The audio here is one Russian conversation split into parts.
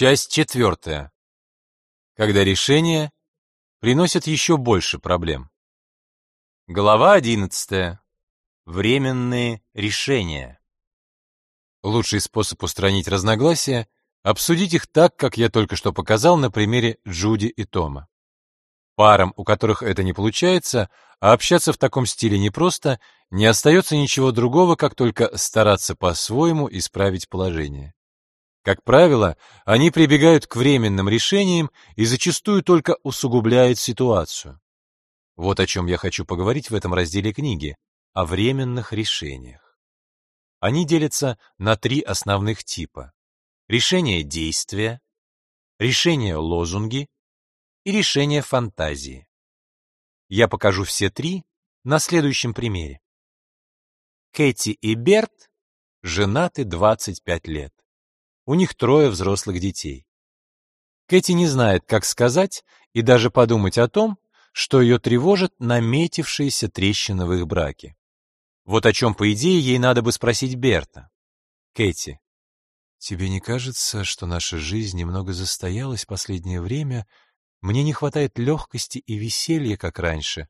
Часть четвертая. Когда решение приносит еще больше проблем. Глава одиннадцатая. Временные решения. Лучший способ устранить разногласия — обсудить их так, как я только что показал на примере Джуди и Тома. Парам, у которых это не получается, а общаться в таком стиле непросто, не остается ничего другого, как только стараться по-своему исправить положение. Как правило, они прибегают к временным решениям и зачастую только усугубляют ситуацию. Вот о чем я хочу поговорить в этом разделе книги — о временных решениях. Они делятся на три основных типа. Решение действия, решение лозунги и решение фантазии. Я покажу все три на следующем примере. Кэти и Берт женаты 25 лет. У них трое взрослых детей. Кэти не знает, как сказать и даже подумать о том, что ее тревожит наметившиеся трещины в их браке. Вот о чем, по идее, ей надо бы спросить Берта. Кэти, тебе не кажется, что наша жизнь немного застоялась последнее время? Мне не хватает легкости и веселья, как раньше.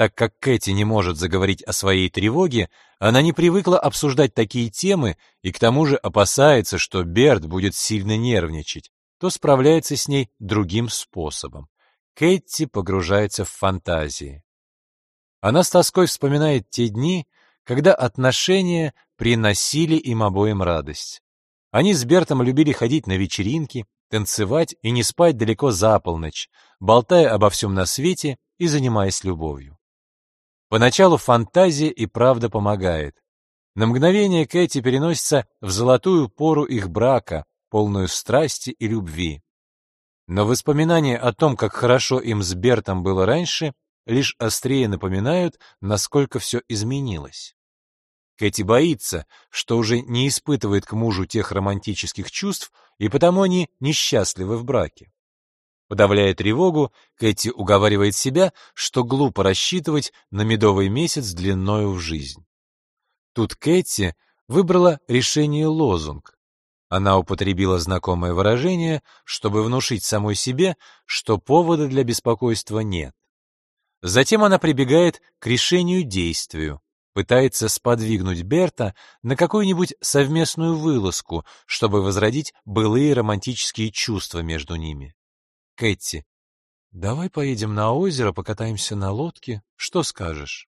Так как Кэти не может заговорить о своей тревоге, она не привыкла обсуждать такие темы и к тому же опасается, что Берт будет сильно нервничать, то справляется с ней другим способом. Кэти погружается в фантазии. Она с тоской вспоминает те дни, когда отношения приносили им обоим радость. Они с Бертом любили ходить на вечеринки, танцевать и не спать далеко за полночь, болтая обо всем на свете и занимаясь любовью. Поначалу фантазия и правда помогает. На мгновение Кэти переносится в золотую пору их брака, полную страсти и любви. Но воспоминания о том, как хорошо им с Бертом было раньше, лишь острее напоминают, насколько все изменилось. Кэти боится, что уже не испытывает к мужу тех романтических чувств, и потому они несчастливы в браке. Подавляя тревогу, Кэти уговаривает себя, что глупо рассчитывать на медовый месяц длиною в жизнь. Тут Кэти выбрала решение лозунг. Она употребила знакомое выражение, чтобы внушить самой себе, что повода для беспокойства нет. Затем она прибегает к решению действию, пытается сподвигнуть Берта на какую-нибудь совместную вылазку, чтобы возродить былые романтические чувства между ними. Кэти, давай поедем на озеро, покатаемся на лодке. Что скажешь?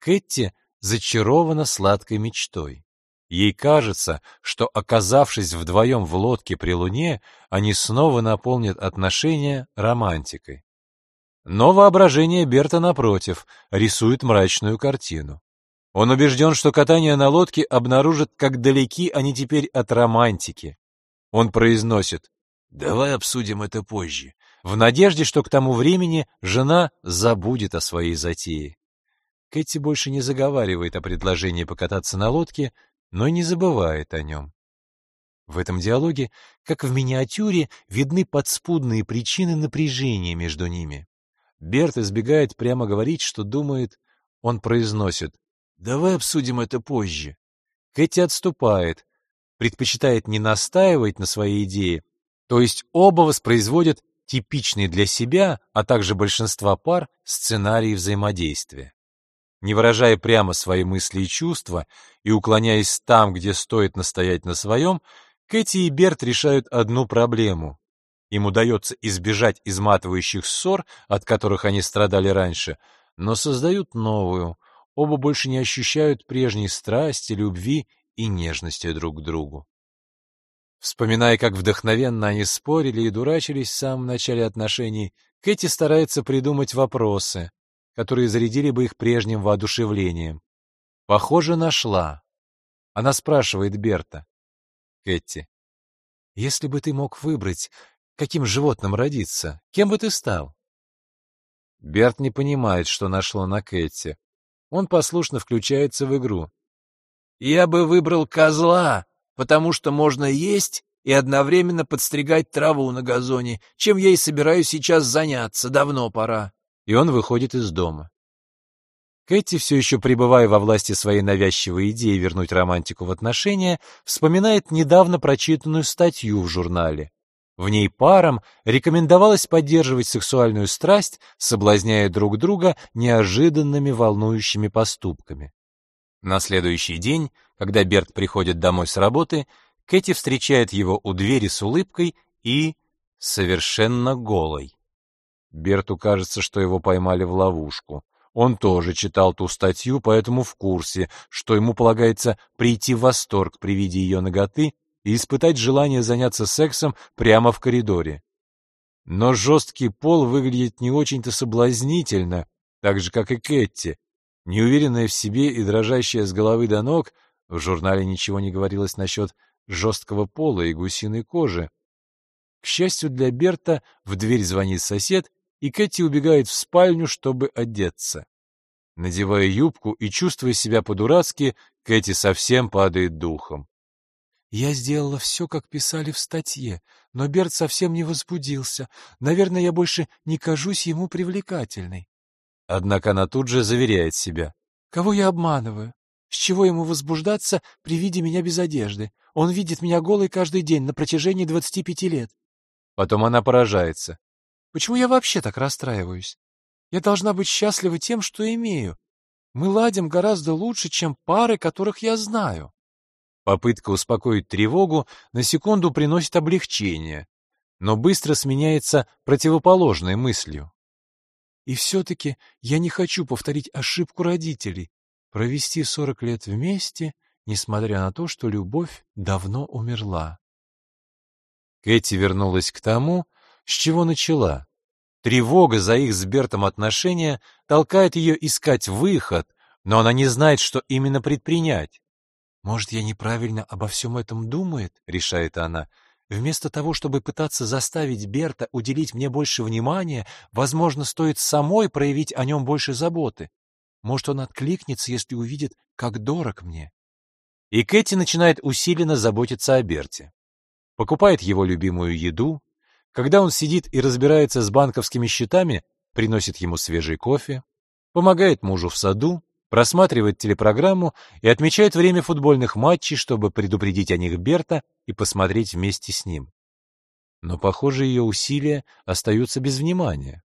Кэти зачарована сладкой мечтой. Ей кажется, что, оказавшись вдвоем в лодке при луне, они снова наполнят отношения романтикой. Но воображение Берта, напротив, рисует мрачную картину. Он убежден, что катание на лодке обнаружит, как далеки они теперь от романтики. Он произносит Давай обсудим это позже, в надежде, что к тому времени жена забудет о своей затее. Кэти больше не заговаривает о предложении покататься на лодке, но и не забывает о нем. В этом диалоге, как в миниатюре, видны подспудные причины напряжения между ними. Берт избегает прямо говорить, что думает, он произносит «Давай обсудим это позже». Кэти отступает, предпочитает не настаивать на своей идее, то есть оба воспроизводят типичный для себя, а также большинства пар, сценарий взаимодействия. Не выражая прямо свои мысли и чувства и уклоняясь там, где стоит настоять на своем, Кэти и Берт решают одну проблему. Им удается избежать изматывающих ссор, от которых они страдали раньше, но создают новую. Оба больше не ощущают прежней страсти, любви и нежности друг к другу. Вспоминая, как вдохновенно они спорили и дурачились в самом начале отношений, Кэти старается придумать вопросы, которые зарядили бы их прежним воодушевлением. Похоже, нашла. Она спрашивает Берта. Кэти, если бы ты мог выбрать, каким животным родиться, кем бы ты стал? Берт не понимает, что нашло на Кэти. Он послушно включается в игру. «Я бы выбрал козла!» Потому что можно есть и одновременно подстригать траву на газоне, чем я и собираюсь сейчас заняться, давно пора. И он выходит из дома. Кэти, все еще пребывая во власти своей навязчивой идеи вернуть романтику в отношения, вспоминает недавно прочитанную статью в журнале. В ней парам рекомендовалось поддерживать сексуальную страсть, соблазняя друг друга неожиданными волнующими поступками. На следующий день, когда Берт приходит домой с работы, Кэти встречает его у двери с улыбкой и совершенно голой. Берту кажется, что его поймали в ловушку. Он тоже читал ту статью, поэтому в курсе, что ему полагается прийти в восторг при виде ее ноготы и испытать желание заняться сексом прямо в коридоре. Но жесткий пол выглядит не очень-то соблазнительно, так же, как и Кэти. Неуверенная в себе и дрожащая с головы до ног, в журнале ничего не говорилось насчет жесткого пола и гусиной кожи. К счастью для Берта, в дверь звонит сосед, и Кэти убегает в спальню, чтобы одеться. Надевая юбку и чувствуя себя по-дурацки, Кэти совсем падает духом. Я сделала все, как писали в статье, но Берт совсем не возбудился. Наверное, я больше не кажусь ему привлекательной. Однако она тут же заверяет себя. Кого я обманываю? С чего ему возбуждаться при виде меня без одежды? Он видит меня голой каждый день на протяжении двадцати пяти лет. Потом она поражается. Почему я вообще так расстраиваюсь? Я должна быть счастлива тем, что имею. Мы ладим гораздо лучше, чем пары, которых я знаю. Попытка успокоить тревогу на секунду приносит облегчение, но быстро сменяется противоположной мыслью. И все-таки я не хочу повторить ошибку родителей, провести сорок лет вместе, несмотря на то, что любовь давно умерла. Кэти вернулась к тому, с чего начала. Тревога за их с Бертом отношения толкает ее искать выход, но она не знает, что именно предпринять. «Может, я неправильно обо всем этом думает?» — решает она. «Вместо того, чтобы пытаться заставить Берта уделить мне больше внимания, возможно, стоит самой проявить о нем больше заботы. Может, он откликнется, если увидит, как дорог мне». И Кэти начинает усиленно заботиться о Берте. Покупает его любимую еду. Когда он сидит и разбирается с банковскими счетами, приносит ему свежий кофе, помогает мужу в саду, просматривает телепрограмму и отмечает время футбольных матчей, чтобы предупредить о них Берта и посмотреть вместе с ним. Но, похоже, ее усилия остаются без внимания.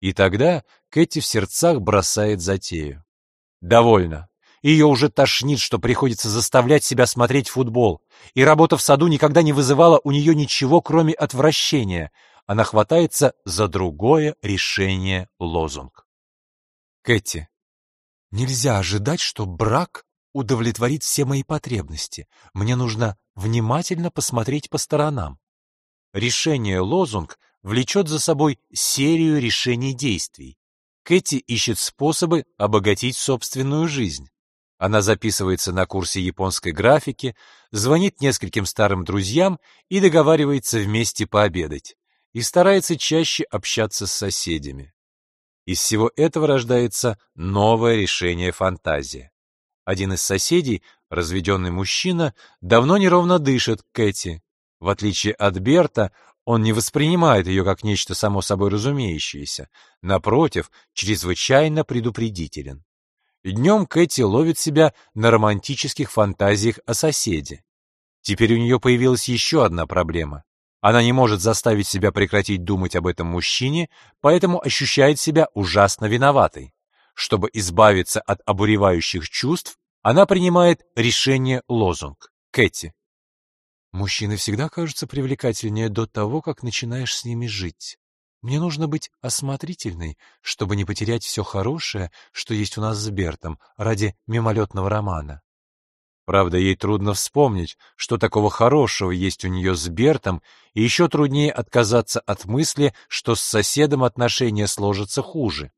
И тогда Кэти в сердцах бросает затею. Довольно. Ее уже тошнит, что приходится заставлять себя смотреть футбол, и работа в саду никогда не вызывала у нее ничего, кроме отвращения. Она хватается за другое решение лозунг. Кэти, Нельзя ожидать, что брак удовлетворит все мои потребности. Мне нужно внимательно посмотреть по сторонам. Решение лозунг влечет за собой серию решений действий. Кэти ищет способы обогатить собственную жизнь. Она записывается на курсе японской графики, звонит нескольким старым друзьям и договаривается вместе пообедать. И старается чаще общаться с соседями. Из всего этого рождается новое решение фантазии. Один из соседей, разведенный мужчина, давно неровно дышит Кэти. В отличие от Берта, он не воспринимает ее как нечто само собой разумеющееся. Напротив, чрезвычайно предупредителен. Днем Кэти ловит себя на романтических фантазиях о соседе. Теперь у нее появилась еще одна проблема. Она не может заставить себя прекратить думать об этом мужчине, поэтому ощущает себя ужасно виноватой. Чтобы избавиться от обуревающих чувств, она принимает решение лозунг. Кэти. Мужчины всегда кажутся привлекательнее до того, как начинаешь с ними жить. Мне нужно быть осмотрительной, чтобы не потерять все хорошее, что есть у нас с Бертом, ради мимолетного романа. Правда, ей трудно вспомнить, что такого хорошего есть у нее с Бертом, и еще труднее отказаться от мысли, что с соседом отношения сложатся хуже.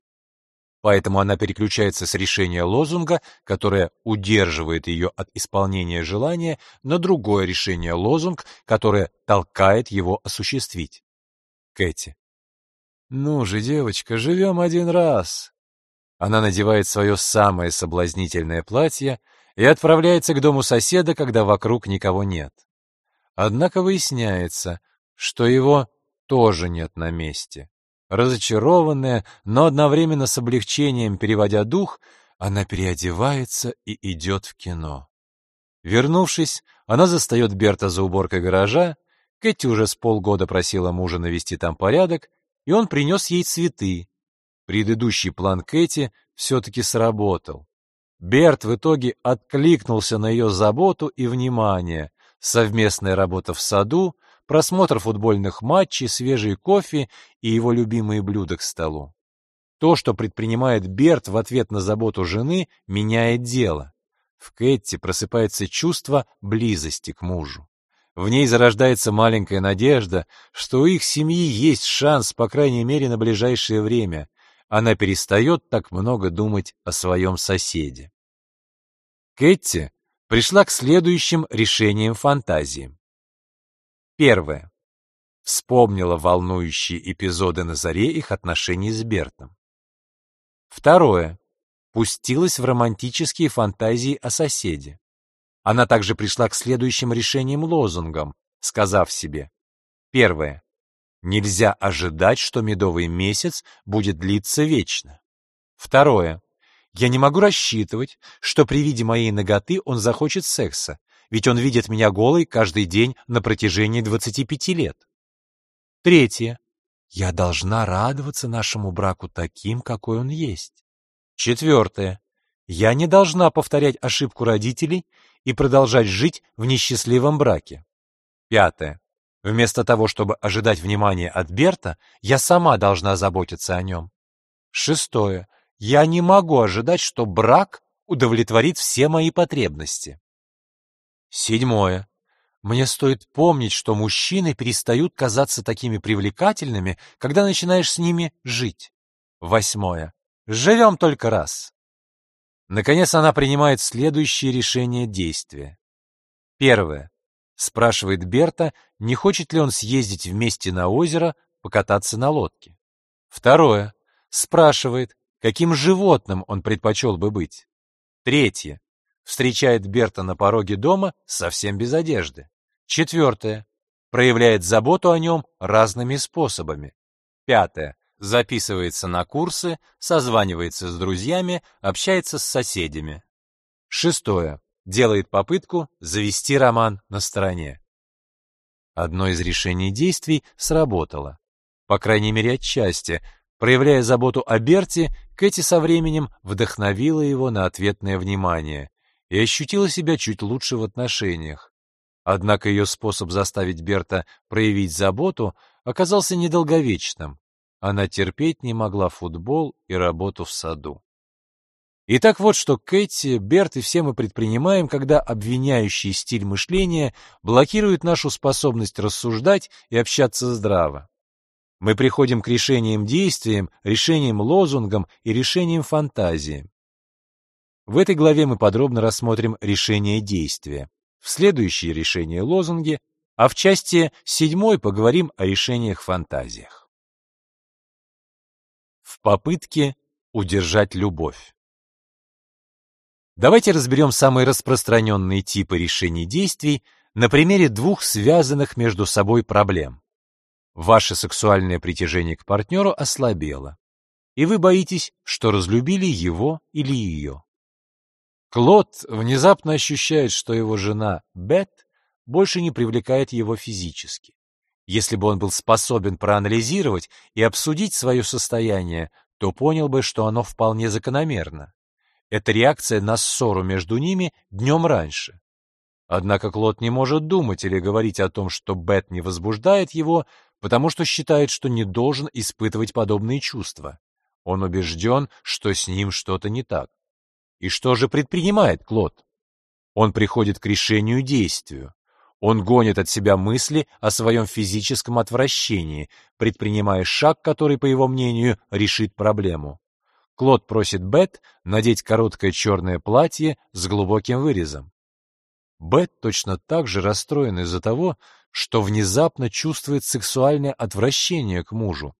Поэтому она переключается с решения лозунга, которое удерживает ее от исполнения желания, на другое решение лозунг, которое толкает его осуществить. Кэти. «Ну же, девочка, живем один раз!» Она надевает свое самое соблазнительное платье, и отправляется к дому соседа, когда вокруг никого нет. Однако выясняется, что его тоже нет на месте. Разочарованная, но одновременно с облегчением переводя дух, она переодевается и идет в кино. Вернувшись, она застает Берта за уборкой гаража, Кэти уже с полгода просила мужа навести там порядок, и он принес ей цветы. Предыдущий план Кэти все-таки сработал. Берт в итоге откликнулся на ее заботу и внимание. Совместная работа в саду, просмотр футбольных матчей, свежий кофе и его любимые блюда к столу. То, что предпринимает Берт в ответ на заботу жены, меняет дело. В Кэтти просыпается чувство близости к мужу. В ней зарождается маленькая надежда, что у их семьи есть шанс, по крайней мере, на ближайшее время. Она перестает так много думать о своем соседе. Кэтти пришла к следующим решениям фантазии. Первое. Вспомнила волнующие эпизоды на заре их отношений с Бертом. Второе. Пустилась в романтические фантазии о соседе. Она также пришла к следующим решениям-лозунгам, сказав себе. Первое. Нельзя ожидать, что медовый месяц будет длиться вечно. Второе. Я не могу рассчитывать, что при виде моей ноготы он захочет секса, ведь он видит меня голой каждый день на протяжении 25 лет. Третье. Я должна радоваться нашему браку таким, какой он есть. Четвертое. Я не должна повторять ошибку родителей и продолжать жить в несчастливом браке. Пятое. Вместо того, чтобы ожидать внимания от Берта, я сама должна заботиться о нем. Шестое. Я не могу ожидать, что брак удовлетворит все мои потребности. Седьмое. Мне стоит помнить, что мужчины перестают казаться такими привлекательными, когда начинаешь с ними жить. Восьмое. Живем только раз. Наконец она принимает следующее решение действия. Первое. Спрашивает Берта, не хочет ли он съездить вместе на озеро, покататься на лодке. Второе. Спрашивает, каким животным он предпочел бы быть. Третье. Встречает Берта на пороге дома совсем без одежды. Четвертое. Проявляет заботу о нем разными способами. Пятое. Записывается на курсы, созванивается с друзьями, общается с соседями. Шестое. Делает попытку завести роман на стороне. Одно из решений действий сработало. По крайней мере, отчасти, Проявляя заботу о Берте, Кэти со временем вдохновила его на ответное внимание и ощутила себя чуть лучше в отношениях. Однако ее способ заставить Берта проявить заботу оказался недолговечным. Она терпеть не могла футбол и работу в саду. Итак, вот что Кэти, Берт и все мы предпринимаем, когда обвиняющий стиль мышления блокирует нашу способность рассуждать и общаться здраво. Мы приходим к решениям-действиям, решениям-лозунгам и решениям-фантазии. В этой главе мы подробно рассмотрим решения-действия, в следующие решения-лозунги, а в части седьмой поговорим о решениях-фантазиях. В попытке удержать любовь. Давайте разберем самые распространенные типы решений-действий на примере двух связанных между собой проблем. Ваше сексуальное притяжение к партнеру ослабело, и вы боитесь, что разлюбили его или ее. Клод внезапно ощущает, что его жена Бет больше не привлекает его физически. Если бы он был способен проанализировать и обсудить свое состояние, то понял бы, что оно вполне закономерно. Это реакция на ссору между ними днем раньше. Однако Клод не может думать или говорить о том, что Бет не возбуждает его, потому что считает, что не должен испытывать подобные чувства. Он убежден, что с ним что-то не так. И что же предпринимает Клод? Он приходит к решению действию. Он гонит от себя мысли о своем физическом отвращении, предпринимая шаг, который, по его мнению, решит проблему. Клод просит Бет надеть короткое черное платье с глубоким вырезом. Бет точно так же расстроена из-за того, что внезапно чувствует сексуальное отвращение к мужу.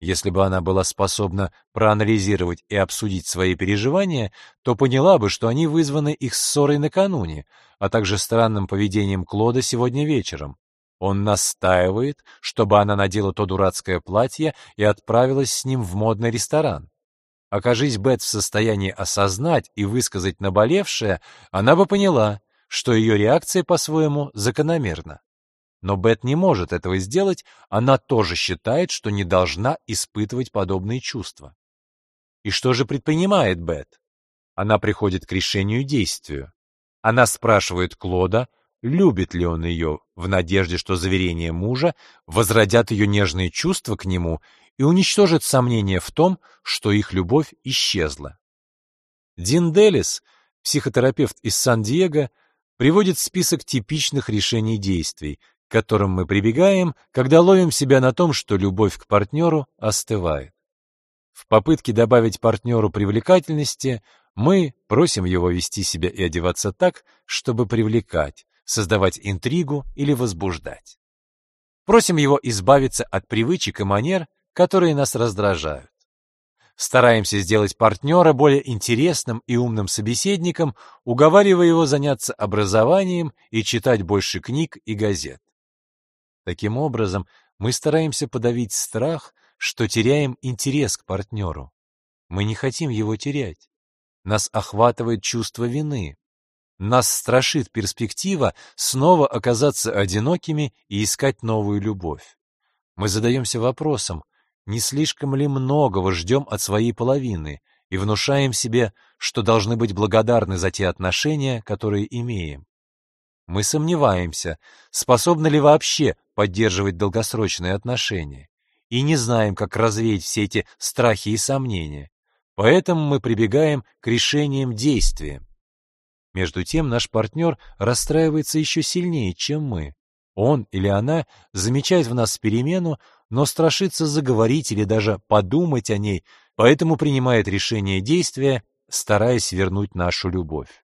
Если бы она была способна проанализировать и обсудить свои переживания, то поняла бы, что они вызваны их ссорой накануне, а также странным поведением Клода сегодня вечером. Он настаивает, чтобы она надела то дурацкое платье и отправилась с ним в модный ресторан. Окажись Бет в состоянии осознать и высказать наболевшее, она бы поняла, что ее реакция по-своему закономерна. Но Бет не может этого сделать, она тоже считает, что не должна испытывать подобные чувства. И что же предпринимает Бет? Она приходит к решению действию. Она спрашивает Клода, любит ли он ее, в надежде, что заверения мужа возродят ее нежные чувства к нему и уничтожат сомнения в том, что их любовь исчезла. Дин Делис, психотерапевт из Сан-Диего, приводит список типичных решений действий, к которым мы прибегаем, когда ловим себя на том, что любовь к партнеру остывает. В попытке добавить партнеру привлекательности мы просим его вести себя и одеваться так, чтобы привлекать, создавать интригу или возбуждать. Просим его избавиться от привычек и манер, которые нас раздражают. Стараемся сделать партнера более интересным и умным собеседником, уговаривая его заняться образованием и читать больше книг и газет. Таким образом, мы стараемся подавить страх, что теряем интерес к партнеру. Мы не хотим его терять. Нас охватывает чувство вины. Нас страшит перспектива снова оказаться одинокими и искать новую любовь. Мы задаемся вопросом, не слишком ли многого ждем от своей половины, и внушаем себе, что должны быть благодарны за те отношения, которые имеем. Мы сомневаемся, способны ли вообще поддерживать долгосрочные отношения, и не знаем, как развеять все эти страхи и сомнения. Поэтому мы прибегаем к решениям действия. Между тем наш партнер расстраивается еще сильнее, чем мы. Он или она замечает в нас перемену, но страшится заговорить или даже подумать о ней, поэтому принимает решение действия, стараясь вернуть нашу любовь.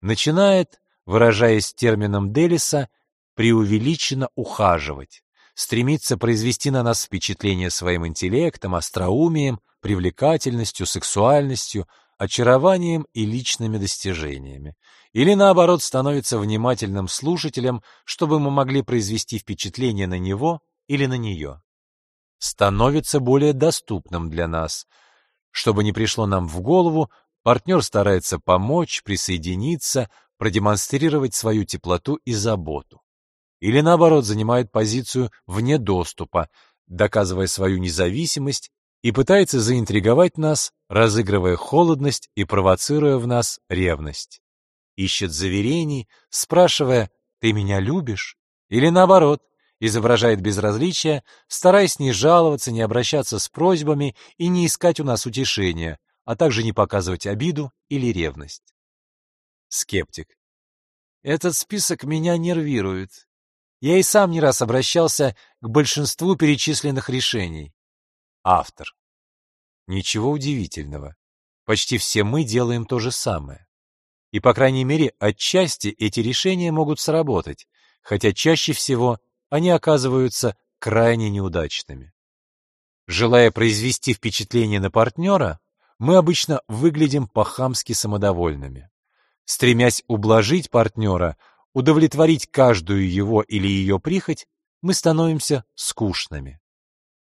Начинает выражаясь термином Делиса, преувеличенно ухаживать, стремится произвести на нас впечатление своим интеллектом, остроумием, привлекательностью, сексуальностью, очарованием и личными достижениями. Или, наоборот, становится внимательным слушателем, чтобы мы могли произвести впечатление на него или на нее. Становится более доступным для нас. Чтобы не пришло нам в голову, партнер старается помочь, присоединиться, продемонстрировать свою теплоту и заботу. Или наоборот, занимает позицию вне доступа, доказывая свою независимость и пытается заинтриговать нас, разыгрывая холодность и провоцируя в нас ревность. Ищет заверений, спрашивая «ты меня любишь?» или наоборот, изображает безразличие, стараясь не жаловаться, не обращаться с просьбами и не искать у нас утешения, а также не показывать обиду или ревность. Скептик. Этот список меня нервирует. Я и сам не раз обращался к большинству перечисленных решений. Автор. Ничего удивительного. Почти все мы делаем то же самое. И, по крайней мере, отчасти эти решения могут сработать, хотя чаще всего они оказываются крайне неудачными. Желая произвести впечатление на партнера, мы обычно выглядим по-хамски самодовольными. Стремясь ублажить партнера, удовлетворить каждую его или ее прихоть, мы становимся скучными.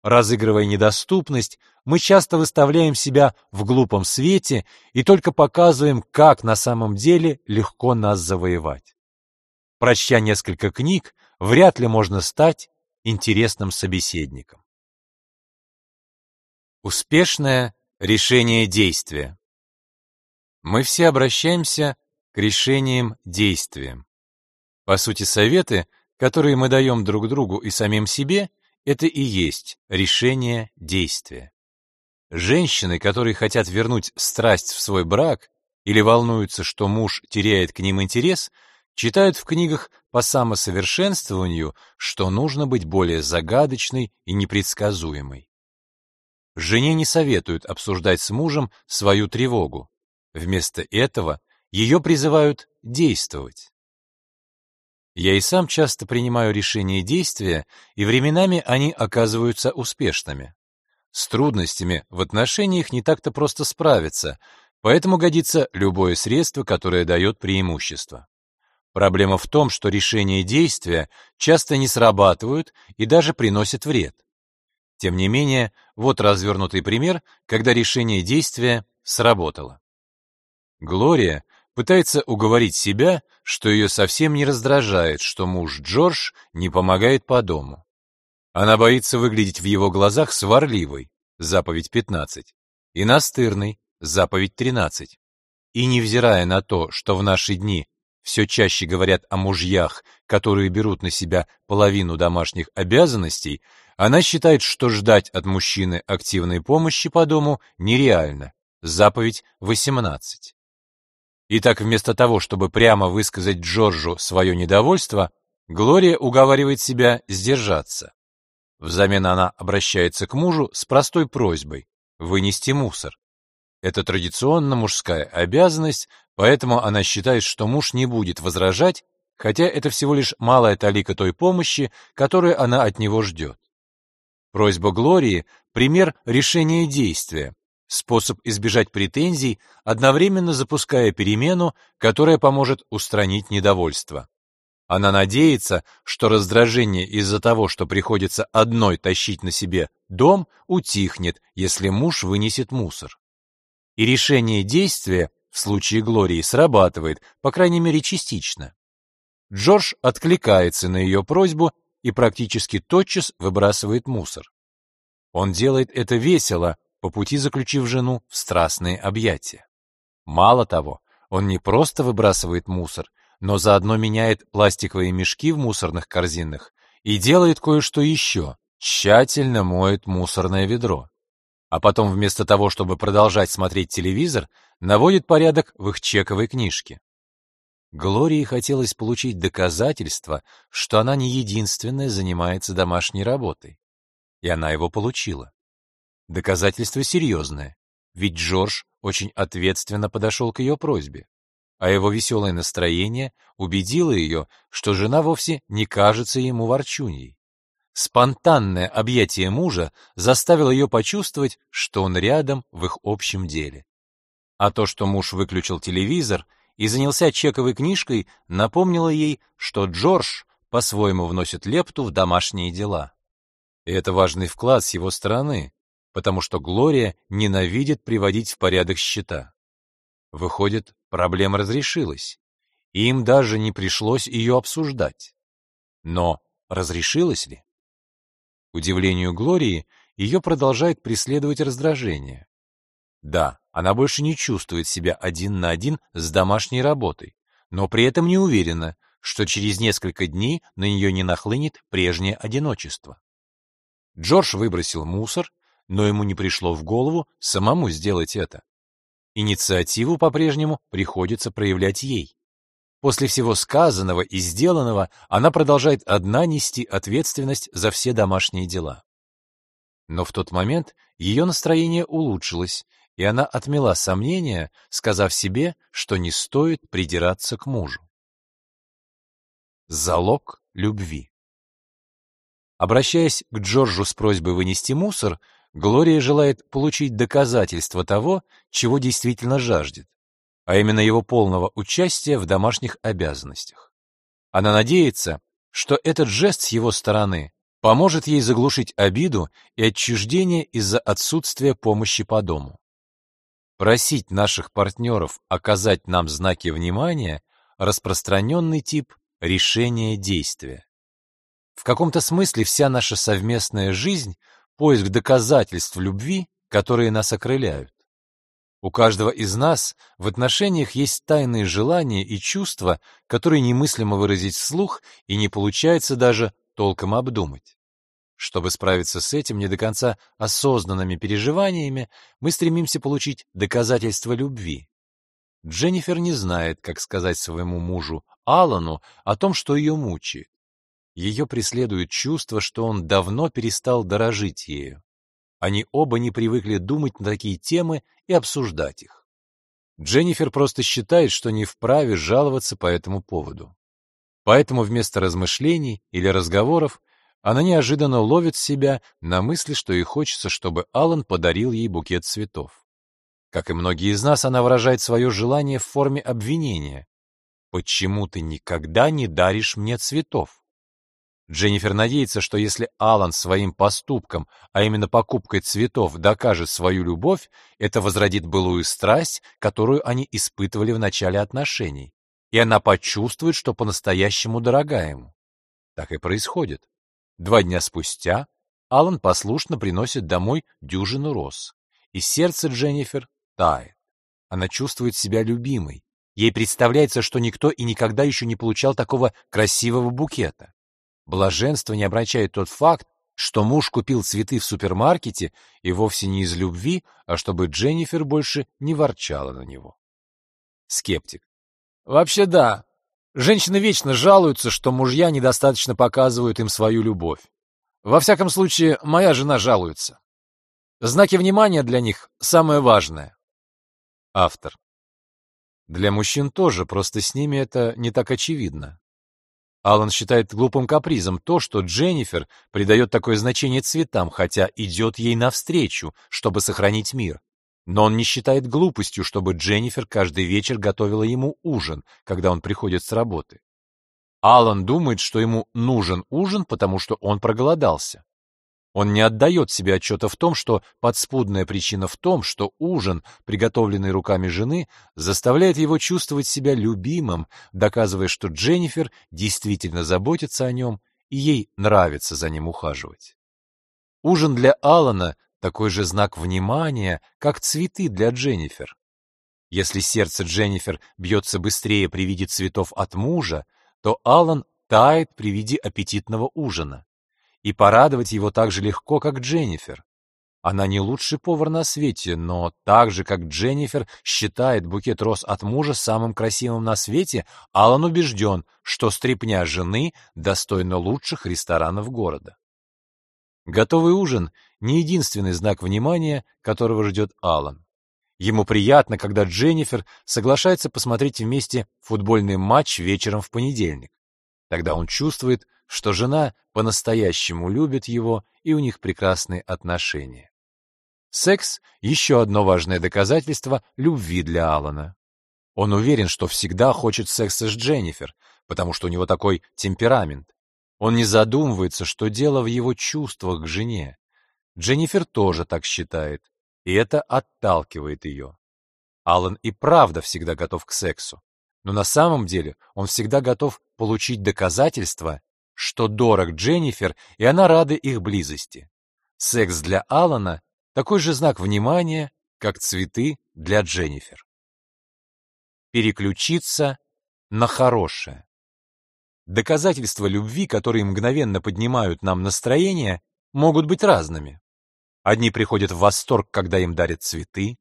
Разыгрывая недоступность, мы часто выставляем себя в глупом свете и только показываем, как на самом деле легко нас завоевать. Прочтя несколько книг, вряд ли можно стать интересным собеседником. Успешное решение действия мы все обращаемся к решениям-действиям. По сути, советы, которые мы даем друг другу и самим себе, это и есть решение действия. Женщины, которые хотят вернуть страсть в свой брак или волнуются, что муж теряет к ним интерес, читают в книгах по самосовершенствованию, что нужно быть более загадочной и непредсказуемой. Жене не советуют обсуждать с мужем свою тревогу. Вместо этого ее призывают действовать. Я и сам часто принимаю решения и действия, и временами они оказываются успешными. С трудностями в отношениях не так-то просто справиться, поэтому годится любое средство, которое дает преимущество. Проблема в том, что решения и действия часто не срабатывают и даже приносят вред. Тем не менее, вот развернутый пример, когда решение действия сработало. Глория пытается уговорить себя, что ее совсем не раздражает, что муж Джордж не помогает по дому. Она боится выглядеть в его глазах сварливой, заповедь 15, и настырной, заповедь 13. И невзирая на то, что в наши дни все чаще говорят о мужьях, которые берут на себя половину домашних обязанностей, она считает, что ждать от мужчины активной помощи по дому нереально. Заповедь 18. Итак, вместо того, чтобы прямо высказать Джорджу свое недовольство, Глория уговаривает себя сдержаться. Взамен она обращается к мужу с простой просьбой вынести мусор. Это традиционно мужская обязанность, поэтому она считает, что муж не будет возражать, хотя это всего лишь малая талика той помощи, которую она от него ждет. Просьба Глории – пример решения действия, способ избежать претензий, одновременно запуская перемену, которая поможет устранить недовольство. Она надеется, что раздражение из-за того, что приходится одной тащить на себе дом, утихнет, если муж вынесет мусор. И решение действия в случае Глории срабатывает, по крайней мере частично. Джордж откликается на ее просьбу и практически тотчас выбрасывает мусор. Он делает это весело, по пути заключив жену в страстные объятия. Мало того, он не просто выбрасывает мусор, но заодно меняет пластиковые мешки в мусорных корзинах и делает кое-что еще, тщательно моет мусорное ведро. А потом вместо того, чтобы продолжать смотреть телевизор, наводит порядок в их чековой книжке. Глории хотелось получить доказательство, что она не единственная занимается домашней работой. И она его получила. Доказательство серьезное, ведь Джордж очень ответственно подошел к ее просьбе, а его веселое настроение убедило ее, что жена вовсе не кажется ему ворчуньей. Спонтанное объятие мужа заставило ее почувствовать, что он рядом в их общем деле. А то, что муж выключил телевизор и занялся чековой книжкой, напомнило ей, что Джордж по-своему вносит лепту в домашние дела. И это важный вклад с его стороны, потому что Глория ненавидит приводить в порядок счета. Выходит, проблема разрешилась, и им даже не пришлось ее обсуждать. Но разрешилась ли? К удивлению Глории, ее продолжает преследовать раздражение. Да, она больше не чувствует себя один на один с домашней работой, но при этом не уверена, что через несколько дней на нее не нахлынет прежнее одиночество. Джордж выбросил мусор, но ему не пришло в голову самому сделать это. Инициативу по-прежнему приходится проявлять ей. После всего сказанного и сделанного она продолжает одна нести ответственность за все домашние дела. Но в тот момент ее настроение улучшилось, и она отмела сомнения, сказав себе, что не стоит придираться к мужу. Залог любви Обращаясь к Джорджу с просьбой вынести мусор, Глория желает получить доказательство того, чего действительно жаждет, а именно его полного участия в домашних обязанностях. Она надеется, что этот жест с его стороны поможет ей заглушить обиду и отчуждение из-за отсутствия помощи по дому. Просить наших партнеров оказать нам знаки внимания – распространенный тип решения действия. В каком-то смысле вся наша совместная жизнь поиск доказательств любви, которые нас окрыляют. У каждого из нас в отношениях есть тайные желания и чувства, которые немыслимо выразить вслух и не получается даже толком обдумать. Чтобы справиться с этим не до конца осознанными переживаниями, мы стремимся получить доказательства любви. Дженнифер не знает, как сказать своему мужу Алану о том, что ее мучает. Ее преследует чувство, что он давно перестал дорожить ею. Они оба не привыкли думать на такие темы и обсуждать их. Дженнифер просто считает, что не вправе жаловаться по этому поводу. Поэтому вместо размышлений или разговоров она неожиданно ловит себя на мысли, что ей хочется, чтобы Аллан подарил ей букет цветов. Как и многие из нас, она выражает свое желание в форме обвинения. «Почему ты никогда не даришь мне цветов?» Дженнифер надеется, что если Алан своим поступком, а именно покупкой цветов, докажет свою любовь, это возродит былую страсть, которую они испытывали в начале отношений, и она почувствует, что по-настоящему дорога ему. Так и происходит. Два дня спустя Алан послушно приносит домой дюжину роз, и сердце Дженнифер тает. Она чувствует себя любимой. Ей представляется, что никто и никогда еще не получал такого красивого букета. Блаженство не обращает тот факт, что муж купил цветы в супермаркете и вовсе не из любви, а чтобы Дженнифер больше не ворчала на него. Скептик. Вообще да. Женщины вечно жалуются, что мужья недостаточно показывают им свою любовь. Во всяком случае, моя жена жалуется. Знаки внимания для них самое важное. Автор. Для мужчин тоже, просто с ними это не так очевидно. Алан считает глупым капризом то, что Дженнифер придает такое значение цветам, хотя идет ей навстречу, чтобы сохранить мир. Но он не считает глупостью, чтобы Дженнифер каждый вечер готовила ему ужин, когда он приходит с работы. Алан думает, что ему нужен ужин, потому что он проголодался. Он не отдает себе отчета в том, что подспудная причина в том, что ужин, приготовленный руками жены, заставляет его чувствовать себя любимым, доказывая, что Дженнифер действительно заботится о нем и ей нравится за ним ухаживать. Ужин для Алана такой же знак внимания, как цветы для Дженнифер. Если сердце Дженнифер бьется быстрее при виде цветов от мужа, то Алан тает при виде аппетитного ужина и порадовать его так же легко, как Дженнифер. Она не лучший повар на свете, но так же, как Дженнифер считает букет роз от мужа самым красивым на свете, Алан убежден, что стряпня жены достойна лучших ресторанов города. Готовый ужин — не единственный знак внимания, которого ждет Алан. Ему приятно, когда Дженнифер соглашается посмотреть вместе футбольный матч вечером в понедельник. Тогда он чувствует, что жена по-настоящему любит его и у них прекрасные отношения. Секс — еще одно важное доказательство любви для Алана. Он уверен, что всегда хочет секса с Дженнифер, потому что у него такой темперамент. Он не задумывается, что дело в его чувствах к жене. Дженнифер тоже так считает, и это отталкивает ее. Алан и правда всегда готов к сексу, но на самом деле он всегда готов получить доказательства что дорог Дженнифер, и она рада их близости. Секс для Алана такой же знак внимания, как цветы для Дженнифер. Переключиться на хорошее. Доказательства любви, которые мгновенно поднимают нам настроение, могут быть разными. Одни приходят в восторг, когда им дарят цветы,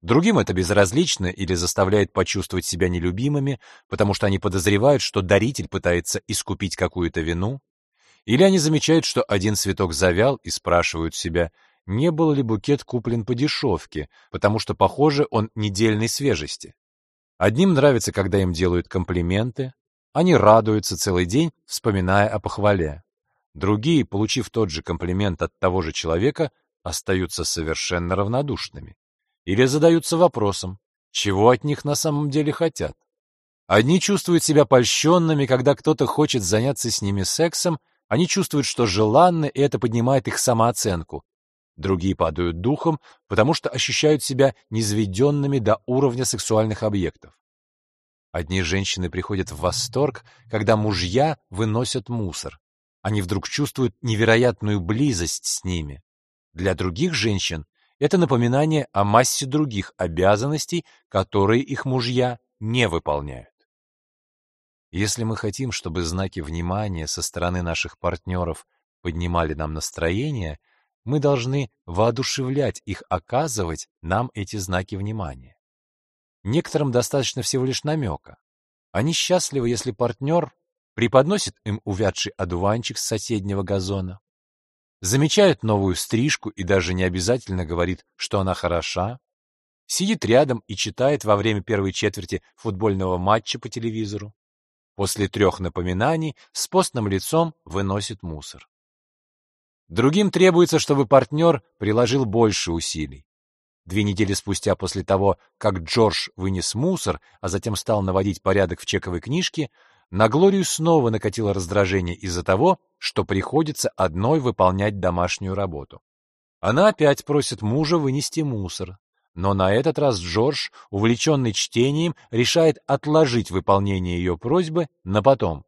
Другим это безразлично или заставляет почувствовать себя нелюбимыми, потому что они подозревают, что даритель пытается искупить какую-то вину, или они замечают, что один цветок завял и спрашивают себя, не был ли букет куплен по дешевке, потому что, похоже, он недельной свежести. Одним нравится, когда им делают комплименты, они радуются целый день, вспоминая о похвале. Другие, получив тот же комплимент от того же человека, остаются совершенно равнодушными или задаются вопросом, чего от них на самом деле хотят. Одни чувствуют себя польщенными, когда кто-то хочет заняться с ними сексом, они чувствуют, что желанны, и это поднимает их самооценку. Другие падают духом, потому что ощущают себя низведенными до уровня сексуальных объектов. Одни женщины приходят в восторг, когда мужья выносят мусор. Они вдруг чувствуют невероятную близость с ними. Для других женщин это напоминание о массе других обязанностей, которые их мужья не выполняют. Если мы хотим, чтобы знаки внимания со стороны наших партнеров поднимали нам настроение, мы должны воодушевлять их оказывать нам эти знаки внимания. Некоторым достаточно всего лишь намека. Они счастливы, если партнер преподносит им увядший одуванчик с соседнего газона, замечает новую стрижку и даже не обязательно говорит, что она хороша, сидит рядом и читает во время первой четверти футбольного матча по телевизору. После трех напоминаний с постным лицом выносит мусор. Другим требуется, чтобы партнер приложил больше усилий. Две недели спустя после того, как Джордж вынес мусор, а затем стал наводить порядок в чековой книжке, на Глорию снова накатило раздражение из-за того, что приходится одной выполнять домашнюю работу. Она опять просит мужа вынести мусор, но на этот раз Джордж, увлеченный чтением, решает отложить выполнение ее просьбы на потом.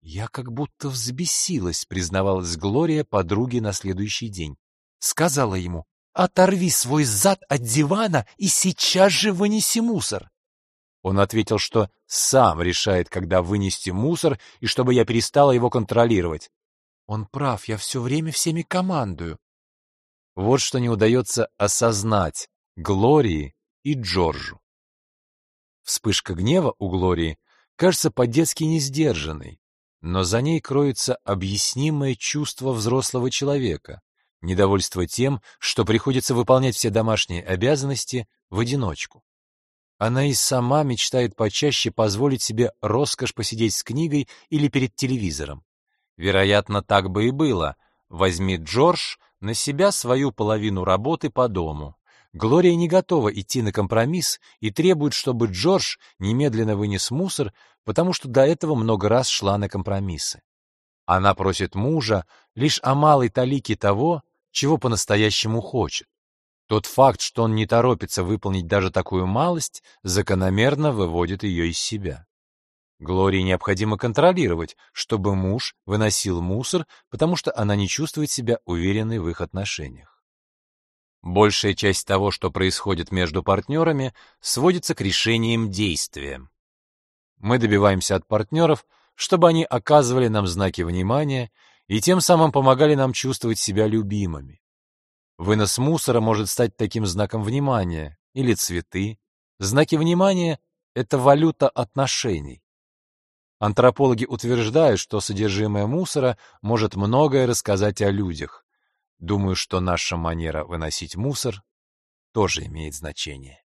«Я как будто взбесилась», — признавалась Глория подруге на следующий день. Сказала ему, «Оторви свой зад от дивана и сейчас же вынеси мусор». Он ответил, что сам решает, когда вынести мусор, и чтобы я перестала его контролировать. Он прав, я все время всеми командую. Вот что не удается осознать Глории и Джорджу. Вспышка гнева у Глории кажется по-детски несдержанной, но за ней кроется объяснимое чувство взрослого человека, недовольство тем, что приходится выполнять все домашние обязанности в одиночку. Она и сама мечтает почаще позволить себе роскошь посидеть с книгой или перед телевизором. Вероятно, так бы и было. Возьми Джордж на себя свою половину работы по дому. Глория не готова идти на компромисс и требует, чтобы Джордж немедленно вынес мусор, потому что до этого много раз шла на компромиссы. Она просит мужа лишь о малой талике того, чего по-настоящему хочет. Тот факт, что он не торопится выполнить даже такую малость, закономерно выводит ее из себя. Глории необходимо контролировать, чтобы муж выносил мусор, потому что она не чувствует себя уверенной в их отношениях. Большая часть того, что происходит между партнерами, сводится к решениям действия. Мы добиваемся от партнеров, чтобы они оказывали нам знаки внимания и тем самым помогали нам чувствовать себя любимыми. Вынос мусора может стать таким знаком внимания, или цветы. Знаки внимания — это валюта отношений. Антропологи утверждают, что содержимое мусора может многое рассказать о людях. Думаю, что наша манера выносить мусор тоже имеет значение.